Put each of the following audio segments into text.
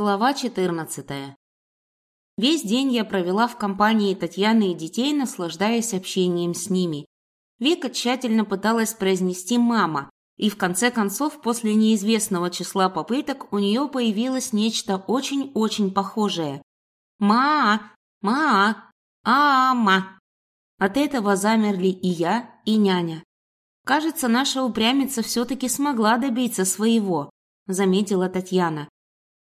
Глава 14. Весь день я провела в компании Татьяны и детей, наслаждаясь общением с ними. Вика тщательно пыталась произнести «мама», и в конце концов, после неизвестного числа попыток, у нее появилось нечто очень-очень похожее. «Ма! Ма! Ама!» От этого замерли и я, и няня. «Кажется, наша упрямица все-таки смогла добиться своего», – заметила Татьяна.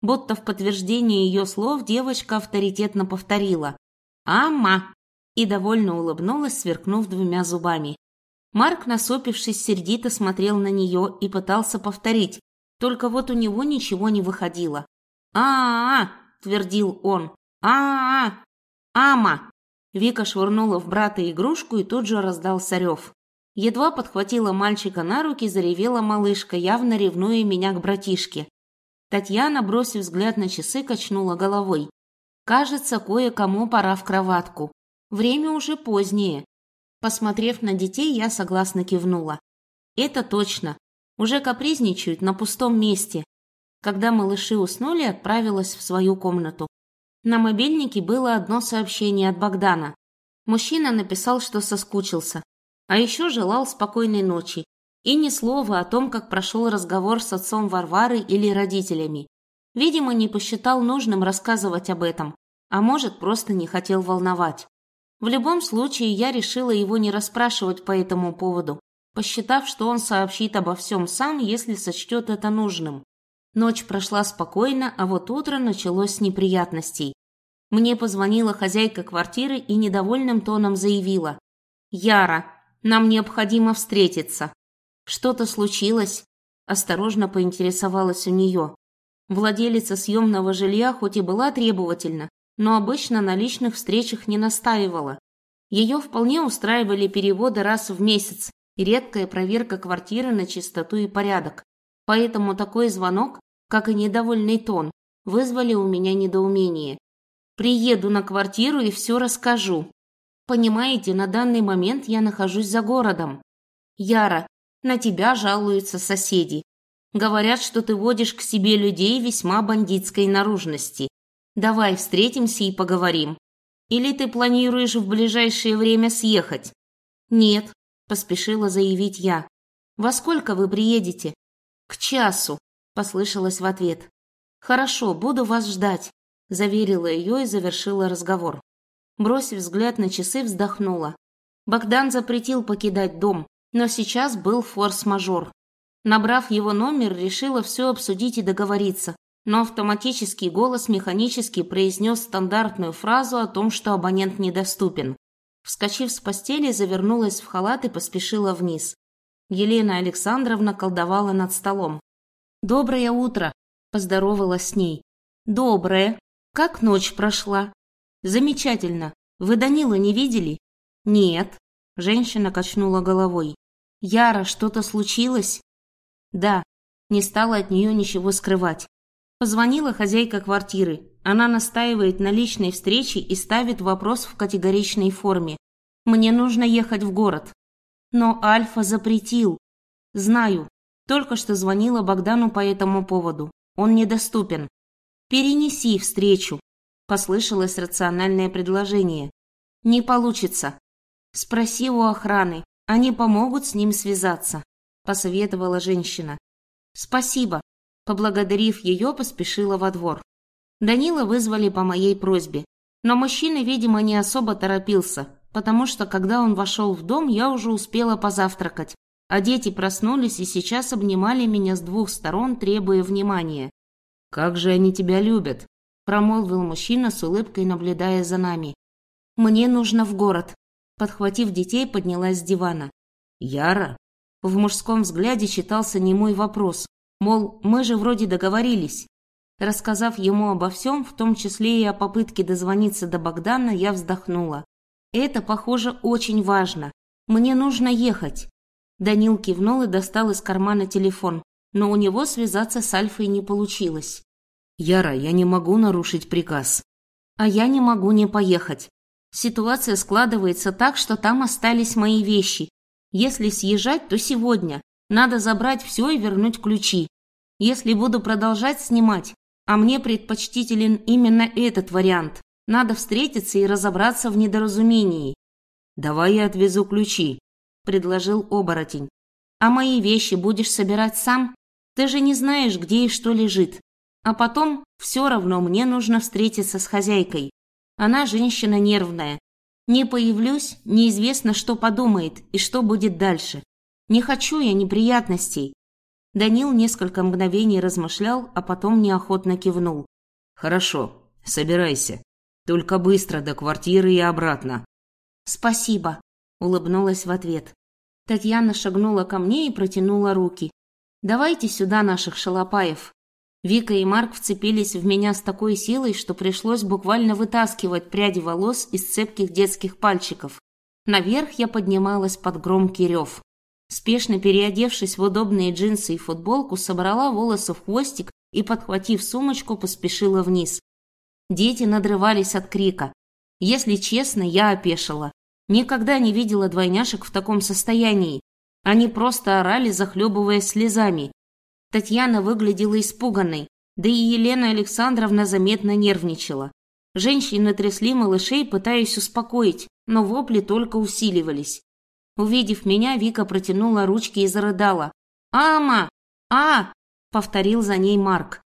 Будто в подтверждение ее слов девочка авторитетно повторила «Ама!» и довольно улыбнулась, сверкнув двумя зубами. Марк, насопившись, сердито смотрел на нее и пытался повторить, только вот у него ничего не выходило. «А-а-а!» – твердил он. «А-а-а! Ама!» Вика швырнула в брата игрушку и тут же раздался рев. Едва подхватила мальчика на руки, заревела малышка, явно ревнуя меня к братишке. Татьяна, бросив взгляд на часы, качнула головой. Кажется, кое-кому пора в кроватку. Время уже позднее. Посмотрев на детей, я согласно кивнула. Это точно. Уже капризничают на пустом месте. Когда малыши уснули, отправилась в свою комнату. На мобильнике было одно сообщение от Богдана. Мужчина написал, что соскучился, а еще желал спокойной ночи и ни слова о том, как прошел разговор с отцом Варвары или родителями. Видимо, не посчитал нужным рассказывать об этом, а может, просто не хотел волновать. В любом случае, я решила его не расспрашивать по этому поводу, посчитав, что он сообщит обо всем сам, если сочтет это нужным. Ночь прошла спокойно, а вот утро началось с неприятностей. Мне позвонила хозяйка квартиры и недовольным тоном заявила. «Яра, нам необходимо встретиться». «Что-то случилось?» – осторожно поинтересовалась у нее. Владелица съемного жилья хоть и была требовательна, но обычно на личных встречах не настаивала. Ее вполне устраивали переводы раз в месяц и редкая проверка квартиры на чистоту и порядок. Поэтому такой звонок, как и недовольный тон, вызвали у меня недоумение. Приеду на квартиру и все расскажу. Понимаете, на данный момент я нахожусь за городом. Яра, на тебя жалуются соседи. Говорят, что ты водишь к себе людей весьма бандитской наружности. Давай встретимся и поговорим. Или ты планируешь в ближайшее время съехать? Нет, поспешила заявить я. Во сколько вы приедете? К часу, послышалось в ответ. Хорошо, буду вас ждать, заверила ее и завершила разговор. Бросив взгляд на часы, вздохнула. Богдан запретил покидать дом, но сейчас был форс-мажор. Набрав его номер, решила все обсудить и договориться, но автоматический голос механически произнес стандартную фразу о том, что абонент недоступен. Вскочив с постели, завернулась в халат и поспешила вниз. Елена Александровна колдовала над столом. «Доброе утро!» – поздоровалась с ней. «Доброе! Как ночь прошла?» «Замечательно! Вы Данила не видели?» «Нет», Женщина качнула головой. «Яра, что-то случилось?» «Да». Не стала от нее ничего скрывать. Позвонила хозяйка квартиры. Она настаивает на личной встрече и ставит вопрос в категоричной форме. «Мне нужно ехать в город». Но Альфа запретил. Знаю. Только что звонила Богдану по этому поводу. Он недоступен. «Перенеси встречу», – послышалось рациональное предложение. «Не получится. Спроси у охраны, они помогут с ним связаться, посоветовала женщина. Спасибо. Поблагодарив ее, поспешила во двор. Данила вызвали по моей просьбе, но мужчина, видимо, не особо торопился, потому что когда он вошел в дом, я уже успела позавтракать, а дети проснулись и сейчас обнимали меня с двух сторон, требуя внимания. «Как же они тебя любят!» – промолвил мужчина с улыбкой, наблюдая за нами. «Мне нужно в город», Подхватив детей, поднялась с дивана. «Яра?» В мужском взгляде читался немой вопрос, мол, мы же вроде договорились. Рассказав ему обо всем, в том числе и о попытке дозвониться до Богдана, я вздохнула. «Это, похоже, очень важно. Мне нужно ехать». Данил кивнул и достал из кармана телефон, но у него связаться с Альфой не получилось. «Яра, я не могу нарушить приказ». «А я не могу не поехать. Ситуация складывается так, что там остались мои вещи. Если съезжать, то сегодня. Надо забрать все и вернуть ключи. Если буду продолжать снимать, А мне предпочтителен именно этот вариант. Надо встретиться и разобраться в недоразумении. «Давай я отвезу ключи», – предложил оборотень. «А мои вещи будешь собирать сам? Ты же не знаешь, где и что лежит. А потом все равно мне нужно встретиться с хозяйкой. Она женщина нервная. Не появлюсь, неизвестно, что подумает и что будет дальше. Не хочу я неприятностей». Данил несколько мгновений размышлял, а потом неохотно кивнул. «Хорошо, собирайся. Только быстро до квартиры и обратно. «Спасибо», – улыбнулась в ответ. Татьяна шагнула ко мне и протянула руки. «Давайте сюда наших шалопаев». Вика и Марк вцепились в меня с такой силой, что пришлось буквально вытаскивать пряди волос из цепких детских пальчиков. Наверх я поднималась под громкий рев. Спешно переодевшись в удобные джинсы и футболку, собрала волосы в хвостик и, подхватив сумочку, поспешила вниз. Дети надрывались от крика. Если честно, я опешила. Никогда не видела двойняшек в таком состоянии. Они просто орали, захлебываясь слезами. Татьяна выглядела испуганной, да и Елена Александровна заметно нервничала. Женщины трясли малышей, пытаясь успокоить, но вопли только усиливались. Увидев меня, Вика протянула ручки и зарыдала. «Ама! А!» – повторил за ней Марк.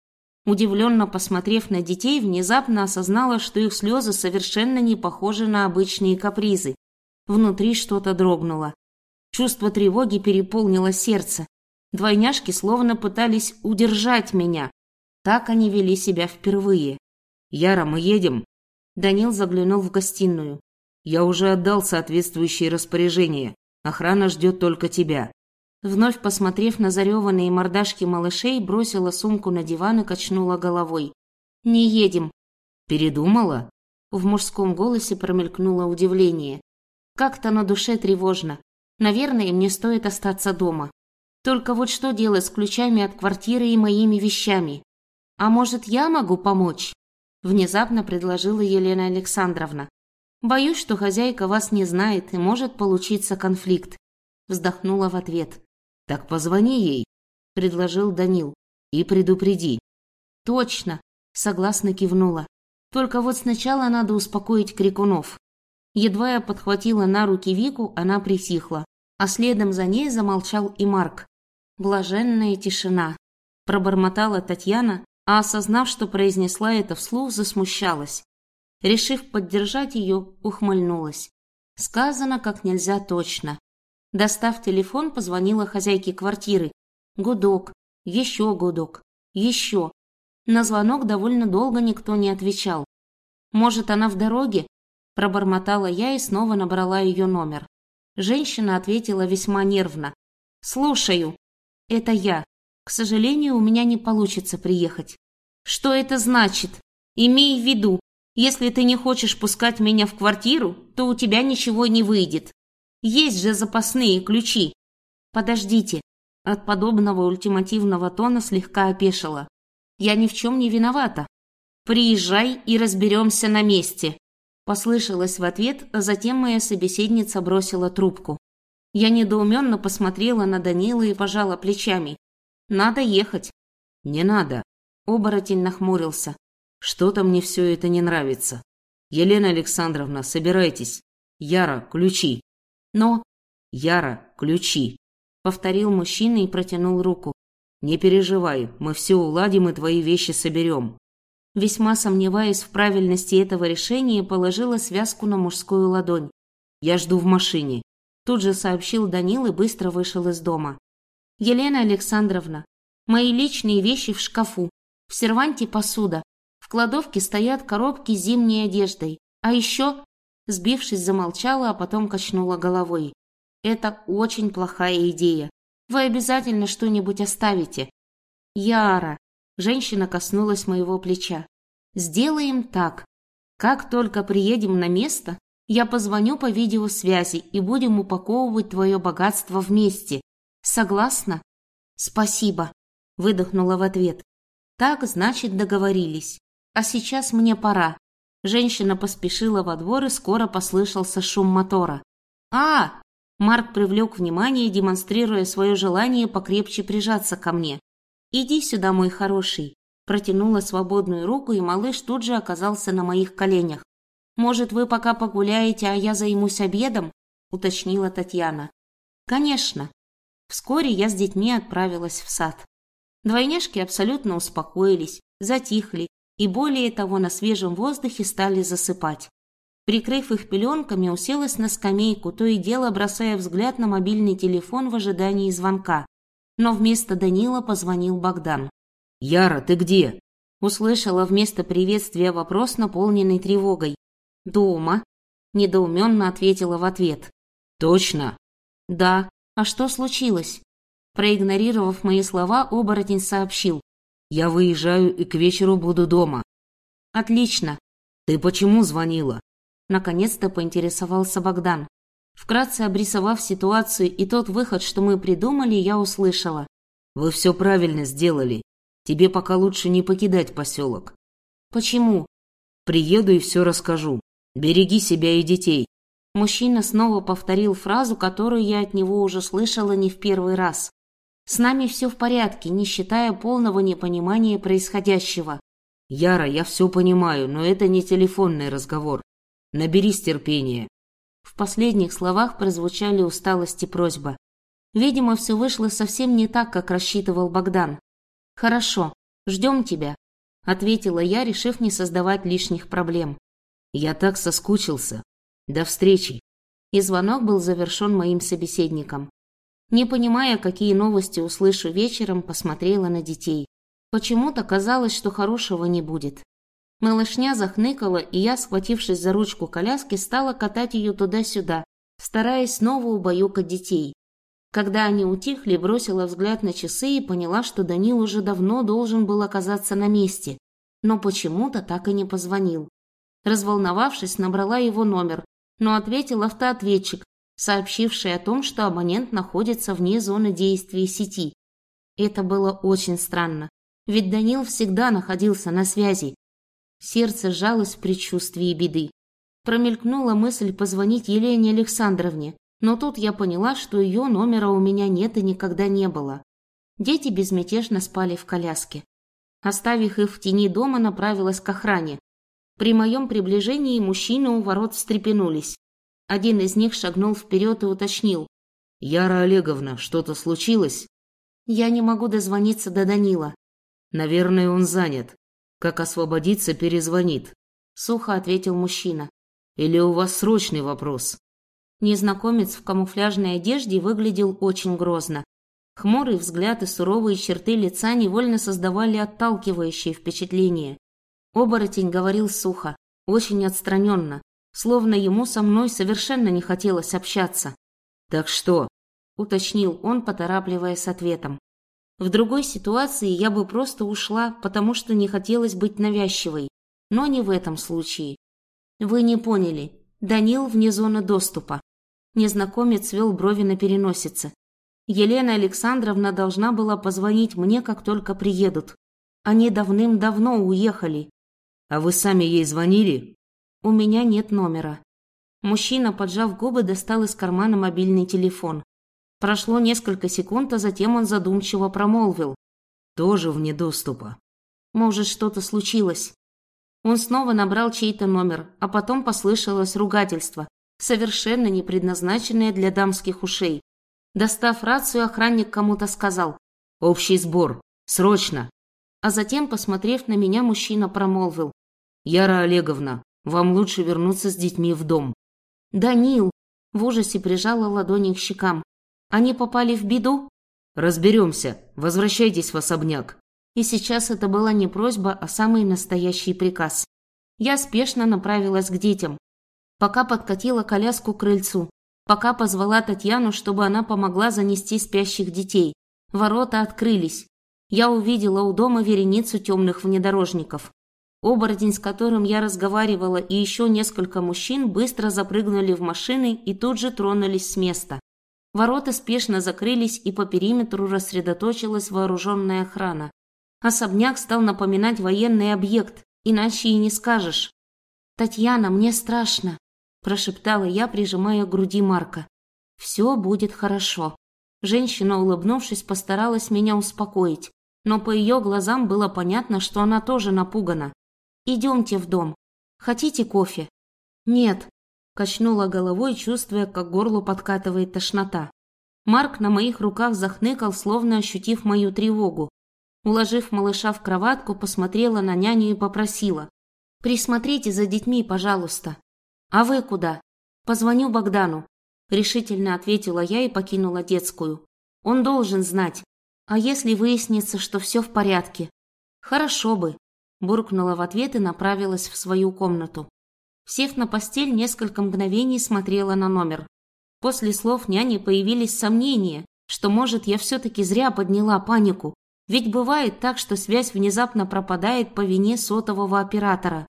Удивленно посмотрев на детей, внезапно осознала, что их слезы совершенно не похожи на обычные капризы. Внутри что-то дрогнуло. Чувство тревоги переполнило сердце. Двойняшки словно пытались удержать меня. Так они вели себя впервые. «Яра, мы едем?» Данил заглянул в гостиную. «Я уже отдал соответствующие распоряжения. Охрана ждет только тебя». Вновь посмотрев на зареванные мордашки малышей, бросила сумку на диван и качнула головой. «Не едем». «Передумала?» В мужском голосе промелькнуло удивление. Как-то на душе тревожно. Наверное, мне стоит остаться дома. Только вот что делать с ключами от квартиры и моими вещами? А может, я могу помочь? Внезапно предложила Елена Александровна. Боюсь, что хозяйка вас не знает и может получиться конфликт. Вздохнула в ответ. Так позвони ей, предложил Данил, и предупреди. Точно, согласно кивнула. Только вот сначала надо успокоить крикунов. Едва я подхватила на руки Вику, она присихла, а следом за ней замолчал и Марк. Блаженная тишина. Пробормотала Татьяна, а осознав, что произнесла это вслух, засмущалась. Решив поддержать ее, ухмыльнулась. Сказано как нельзя точно. Достав телефон, позвонила хозяйке квартиры. Гудок, еще гудок, еще. На звонок довольно долго никто не отвечал. Может, она в дороге? Пробормотала я и снова набрала ее номер. Женщина ответила весьма нервно. «Слушаю. Это я. К сожалению, у меня не получится приехать». «Что это значит? Имей в виду, если ты не хочешь пускать меня в квартиру, то у тебя ничего не выйдет. Есть же запасные ключи». «Подождите». От подобного ультимативного тона слегка опешила. «Я ни в чем не виновата. Приезжай и разберемся на месте». Послышалось в ответ, а затем моя собеседница бросила трубку. Я недоуменно посмотрела на Данила и пожала плечами. «Надо ехать». «Не надо». Оборотень нахмурился. «Что-то мне все это не нравится. Елена Александровна, собирайтесь. Яра, ключи». «Но...» «Яра, ключи», — повторил мужчина и протянул руку. «Не переживай, мы все уладим и твои вещи соберем весьма сомневаясь в правильности этого решения, положила связку на мужскую ладонь. «Я жду в машине», – тут же сообщил Данил и быстро вышел из дома. «Елена Александровна, мои личные вещи в шкафу, в серванте посуда, в кладовке стоят коробки с зимней одеждой, а еще...» Сбившись, замолчала, а потом качнула головой. «Это очень плохая идея. Вы обязательно что-нибудь оставите». «Яра, Женщина коснулась моего плеча. «Сделаем так. Как только приедем на место, я позвоню по видеосвязи и будем упаковывать твое богатство вместе. Согласна?» «Спасибо», – выдохнула в ответ. «Так, значит, договорились. А сейчас мне пора». Женщина поспешила во двор, и скоро послышался шум мотора. «А!» Марк привлек внимание, демонстрируя свое желание покрепче прижаться ко мне. «Иди сюда, мой хороший. Протянула свободную руку, и малыш тут же оказался на моих коленях. «Может, вы пока погуляете, а я займусь обедом?» – уточнила Татьяна. «Конечно». Вскоре я с детьми отправилась в сад. Двойняшки абсолютно успокоились, затихли и более того на свежем воздухе стали засыпать. Прикрыв их пеленками, уселась на скамейку, то и дело бросая взгляд на мобильный телефон в ожидании звонка. Но вместо Данила позвонил Богдан. «Яра, ты где?» Услышала вместо приветствия вопрос, наполненный тревогой. «Дома», – недоуменно ответила в ответ. «Точно?» «Да. А что случилось?» Проигнорировав мои слова, оборотень сообщил. «Я выезжаю и к вечеру буду дома». «Отлично». «Ты почему звонила?» Наконец-то поинтересовался Богдан. Вкратце обрисовав ситуацию и тот выход, что мы придумали, я услышала. «Вы все правильно сделали. Тебе пока лучше не покидать поселок». «Почему?» «Приеду и все расскажу. Береги себя и детей». Мужчина снова повторил фразу, которую я от него уже слышала не в первый раз. С нами все в порядке, не считая полного непонимания происходящего. Яра, я все понимаю, но это не телефонный разговор. Наберись терпения. Последних словах прозвучали усталость и просьба. Видимо, все вышло совсем не так, как рассчитывал Богдан. Хорошо, ждем тебя, ответила я, решив не создавать лишних проблем. Я так соскучился. До встречи. И звонок был завершен моим собеседником. Не понимая, какие новости услышу вечером, посмотрела на детей. Почему-то казалось, что хорошего не будет. Малышня захныкала, и я, схватившись за ручку коляски, стала катать ее туда-сюда, стараясь снова убаюкать детей. Когда они утихли, бросила взгляд на часы и поняла, что Данил уже давно должен был оказаться на месте, но почему-то так и не позвонил. Разволновавшись, набрала его номер, но ответил автоответчик, сообщивший о том, что абонент находится вне зоны действия сети. Это было очень странно, ведь Данил всегда находился на связи. Сердце сжалось в предчувствии беды. Промелькнула мысль позвонить Елене Александровне, но тут я поняла, что ее номера у меня нет и никогда не было. Дети безмятежно спали в коляске. Оставив их в тени дома, направилась к охране. При моем приближении мужчины у ворот встрепенулись. Один из них шагнул вперед и уточнил. «Яра Олеговна, что-то случилось?» «Я не могу дозвониться до Данила». «Наверное, он занят. Как освободиться, перезвонит», — сухо ответил мужчина. «Или у вас срочный вопрос?» Незнакомец в камуфляжной одежде выглядел очень грозно. Хмурый взгляд и суровые черты лица невольно создавали отталкивающее впечатление. Оборотень говорил сухо, очень отстраненно, словно ему со мной совершенно не хотелось общаться. «Так что?» – уточнил он, поторапливая с ответом. В другой ситуации я бы просто ушла, потому что не хотелось быть навязчивой, но не в этом случае. Вы не поняли. Данил вне зоны доступа. Незнакомец свел брови на переносице. Елена Александровна должна была позвонить мне, как только приедут. Они давным-давно уехали. А вы сами ей звонили? У меня нет номера. Мужчина, поджав губы, достал из кармана мобильный телефон. Прошло несколько секунд, а затем он задумчиво промолвил. Тоже вне доступа. Может, что-то случилось. Он снова набрал чей-то номер, а потом послышалось ругательство, совершенно не предназначенное для дамских ушей. Достав рацию, охранник кому-то сказал «Общий сбор! Срочно!» А затем, посмотрев на меня, мужчина промолвил «Яра Олеговна, вам лучше вернуться с детьми в дом. Данил в ужасе прижала ладони к щекам. Они попали в беду? Разберемся. Возвращайтесь в особняк. И сейчас это была не просьба, а самый настоящий приказ. Я спешно направилась к детям. Пока подкатила коляску к крыльцу, пока позвала Татьяну, чтобы она помогла занести спящих детей. Ворота открылись. Я увидела у дома вереницу темных внедорожников. Оборотень, с которым я разговаривала, и еще несколько мужчин быстро запрыгнули в машины и тут же тронулись с места. Ворота спешно закрылись, и по периметру рассредоточилась вооруженная охрана. Особняк стал напоминать военный объект, иначе и не скажешь. «Татьяна, мне страшно», – прошептала я, прижимая к груди Марка. «Все будет хорошо». Женщина, улыбнувшись, постаралась меня успокоить, но по ее глазам было понятно, что она тоже напугана. «Идемте в дом. Хотите кофе?» «Нет», – качнула головой, чувствуя, как горло подкатывает тошнота. Марк на моих руках захныкал, словно ощутив мою тревогу. Уложив малыша в кроватку, посмотрела на няню и попросила. «Присмотрите за детьми, пожалуйста». «А вы куда?» «Позвоню Богдану», – решительно ответила я и покинула детскую. «Он должен знать. А если выяснится, что все в порядке?» «Хорошо бы», – буркнула в ответ и направилась в свою комнату. Сев на постель, несколько мгновений смотрела на номер. После слов няни появились сомнения, что, может, я все-таки зря подняла панику. Ведь бывает так, что связь внезапно пропадает по вине сотового оператора.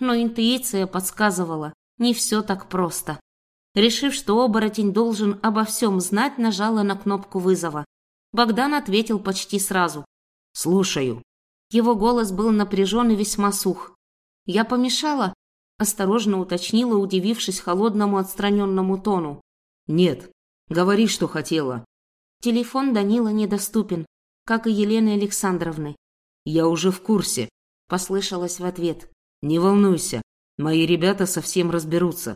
Но интуиция подсказывала, не все так просто. Решив, что оборотень должен обо всем знать, нажала на кнопку вызова. Богдан ответил почти сразу. «Слушаю». Его голос был напряжен и весьма сух. «Я помешала?» – осторожно уточнила, удивившись холодному отстраненному тону. «Нет, говори, что хотела». Телефон Данила недоступен, как и Елены Александровны. «Я уже в курсе», – послышалось в ответ. «Не волнуйся, мои ребята совсем разберутся.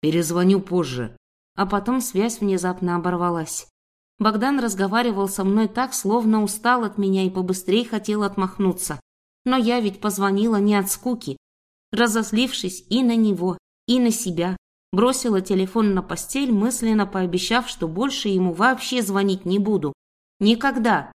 Перезвоню позже». А потом связь внезапно оборвалась. Богдан разговаривал со мной так, словно устал от меня и побыстрее хотел отмахнуться. Но я ведь позвонила не от скуки. Разозлившись и на него, и на себя, Бросила телефон на постель, мысленно пообещав, что больше ему вообще звонить не буду. Никогда.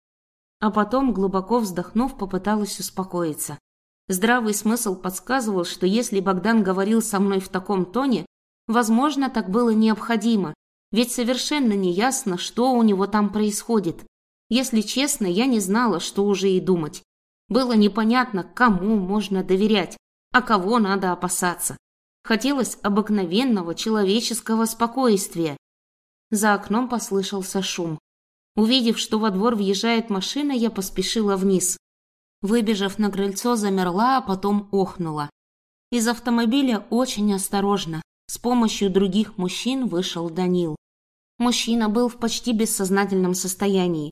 А потом, глубоко вздохнув, попыталась успокоиться. Здравый смысл подсказывал, что если Богдан говорил со мной в таком тоне, возможно, так было необходимо, ведь совершенно неясно, что у него там происходит. Если честно, я не знала, что уже и думать. Было непонятно, кому можно доверять, а кого надо опасаться. Хотелось обыкновенного человеческого спокойствия. За окном послышался шум. Увидев, что во двор въезжает машина, я поспешила вниз. Выбежав на крыльцо, замерла, а потом охнула. Из автомобиля очень осторожно, с помощью других мужчин вышел Данил. Мужчина был в почти бессознательном состоянии.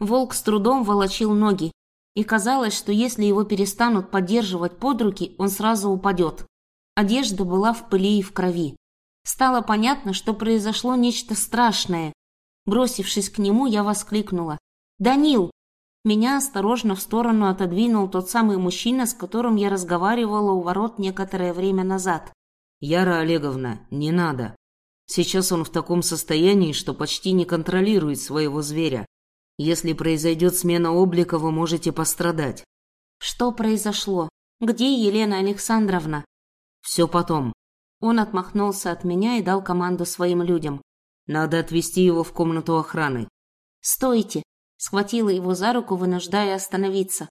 Волк с трудом волочил ноги, и казалось, что если его перестанут поддерживать под руки, он сразу упадет. Одежда была в пыли и в крови. Стало понятно, что произошло нечто страшное. Бросившись к нему, я воскликнула. «Данил!» Меня осторожно в сторону отодвинул тот самый мужчина, с которым я разговаривала у ворот некоторое время назад. «Яра Олеговна, не надо. Сейчас он в таком состоянии, что почти не контролирует своего зверя. Если произойдет смена облика, вы можете пострадать». «Что произошло? Где Елена Александровна?» Все потом. Он отмахнулся от меня и дал команду своим людям. Надо отвезти его в комнату охраны. Стойте, схватила его за руку, вынуждая остановиться.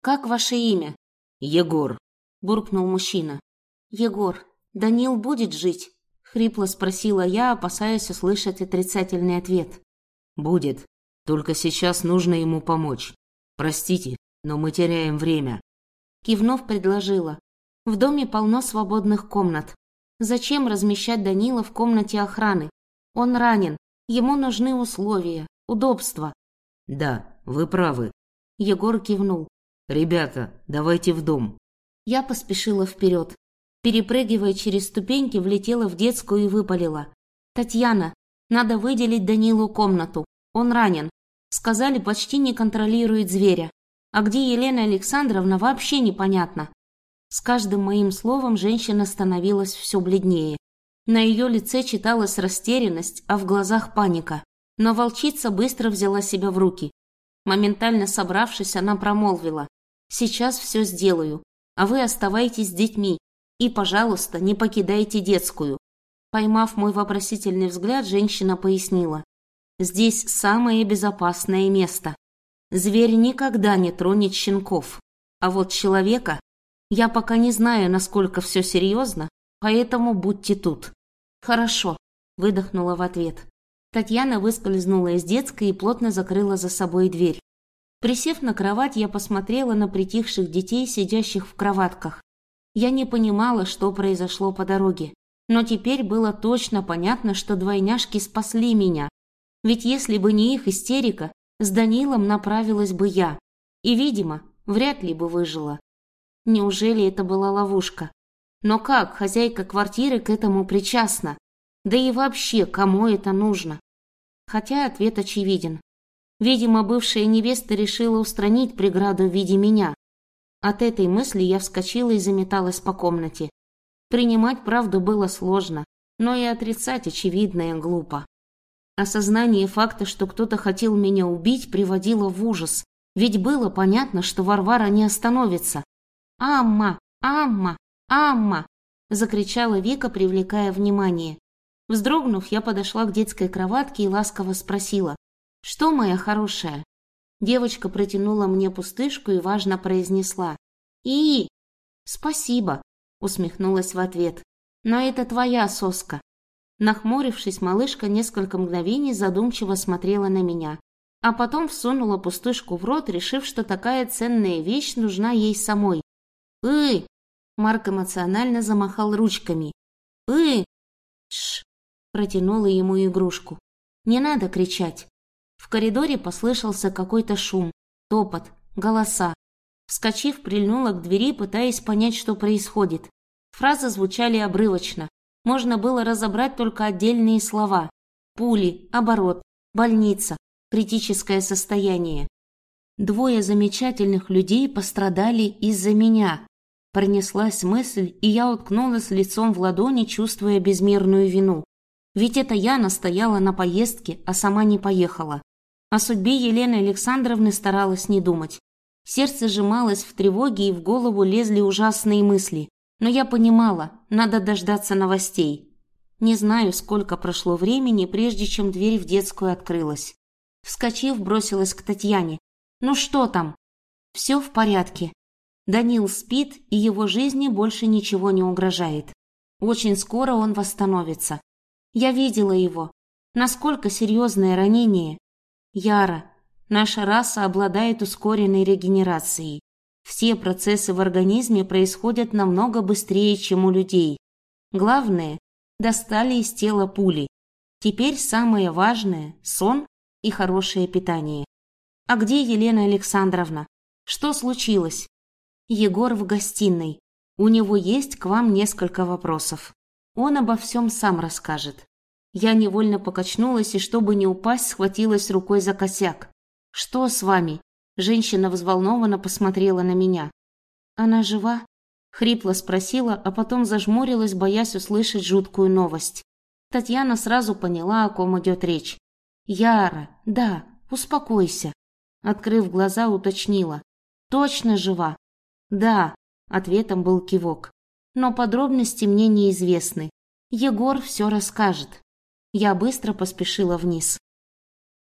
Как ваше имя? Егор, буркнул мужчина. Егор, Данил будет жить? хрипло спросила я, опасаясь услышать отрицательный ответ. Будет. Только сейчас нужно ему помочь. Простите, но мы теряем время. Кивнув, предложила: в доме полно свободных комнат. Зачем размещать Данила в комнате охраны? Он ранен, ему нужны условия, удобства. Да, вы правы. Егор кивнул. Ребята, давайте в дом. Я поспешила вперед. Перепрыгивая через ступеньки, влетела в детскую и выпалила. «Татьяна, надо выделить Данилу комнату. Он ранен. Сказали, почти не контролирует зверя. А где Елена Александровна, вообще непонятно. С каждым моим словом женщина становилась все бледнее. На ее лице читалась растерянность, а в глазах паника. Но волчица быстро взяла себя в руки. Моментально собравшись, она промолвила. «Сейчас все сделаю, а вы оставайтесь с детьми. И, пожалуйста, не покидайте детскую». Поймав мой вопросительный взгляд, женщина пояснила. «Здесь самое безопасное место. Зверь никогда не тронет щенков, а вот человека я пока не знаю, насколько все серьезно, поэтому будьте тут. Хорошо, выдохнула в ответ. Татьяна выскользнула из детской и плотно закрыла за собой дверь. Присев на кровать, я посмотрела на притихших детей, сидящих в кроватках. Я не понимала, что произошло по дороге, но теперь было точно понятно, что двойняшки спасли меня. Ведь если бы не их истерика, с Данилом направилась бы я. И, видимо, вряд ли бы выжила. Неужели это была ловушка? Но как хозяйка квартиры к этому причастна? Да и вообще, кому это нужно? Хотя ответ очевиден. Видимо, бывшая невеста решила устранить преграду в виде меня. От этой мысли я вскочила и заметалась по комнате. Принимать правду было сложно, но и отрицать очевидное глупо. Осознание факта, что кто-то хотел меня убить, приводило в ужас, ведь было понятно, что Варвара не остановится. «Амма! Амма! Амма!» – закричала Вика, привлекая внимание. Вздрогнув, я подошла к детской кроватке и ласково спросила. «Что, моя хорошая?» Девочка протянула мне пустышку и важно произнесла. «И, спасибо!» – усмехнулась в ответ. «Но это твоя соска. Нахмурившись, малышка несколько мгновений задумчиво смотрела на меня, а потом всунула пустышку в рот, решив, что такая ценная вещь нужна ей самой. «Ы!» Марк эмоционально замахал ручками. «Ы!» «Тш!» Протянула ему игрушку. «Не надо кричать!» В коридоре послышался какой-то шум, топот, голоса. Вскочив, прильнула к двери, пытаясь понять, что происходит. Фразы звучали обрывочно, можно было разобрать только отдельные слова. Пули, оборот, больница, критическое состояние. Двое замечательных людей пострадали из-за меня. Пронеслась мысль, и я уткнулась лицом в ладони, чувствуя безмерную вину. Ведь это я настояла на поездке, а сама не поехала. О судьбе Елены Александровны старалась не думать. Сердце сжималось в тревоге, и в голову лезли ужасные мысли. Но я понимала, надо дождаться новостей. Не знаю, сколько прошло времени, прежде чем дверь в детскую открылась. Вскочив, бросилась к Татьяне. «Ну что там?» «Все в порядке. Данил спит, и его жизни больше ничего не угрожает. Очень скоро он восстановится. Я видела его. Насколько серьезное ранение? Яра, наша раса обладает ускоренной регенерацией. Все процессы в организме происходят намного быстрее, чем у людей. Главное, достали из тела пули. Теперь самое важное – сон и хорошее питание. А где Елена Александровна? Что случилось? Егор в гостиной. У него есть к вам несколько вопросов. Он обо всем сам расскажет. Я невольно покачнулась и, чтобы не упасть, схватилась рукой за косяк. «Что с вами?» Женщина взволнованно посмотрела на меня. «Она жива?» – хрипло спросила, а потом зажмурилась, боясь услышать жуткую новость. Татьяна сразу поняла, о ком идет речь. «Яра, да, успокойся», – открыв глаза, уточнила. «Точно жива?» «Да», – ответом был кивок. «Но подробности мне неизвестны. Егор все расскажет». Я быстро поспешила вниз.